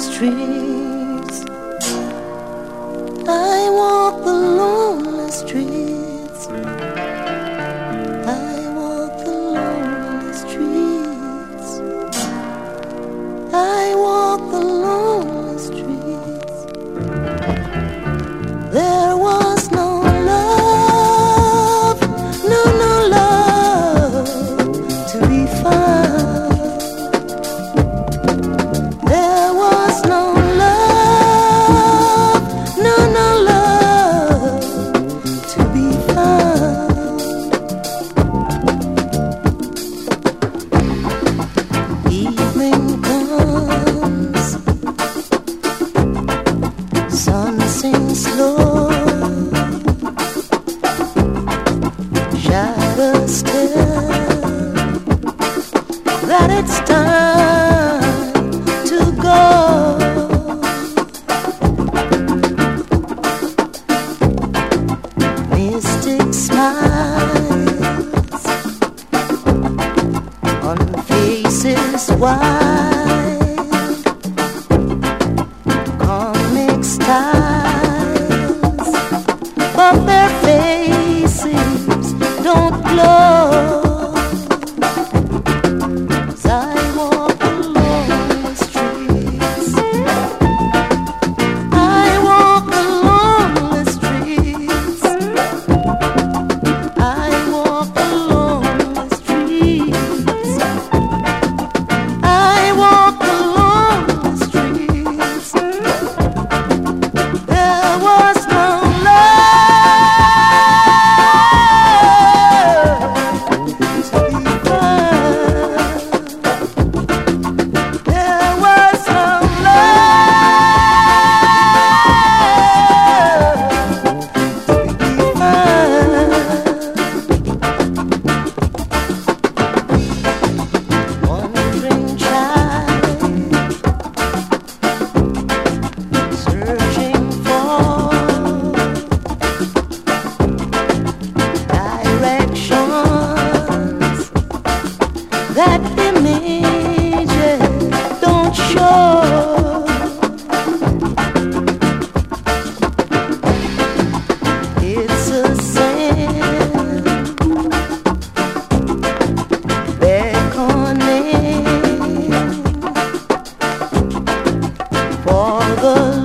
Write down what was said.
street. Faces wide. struggle.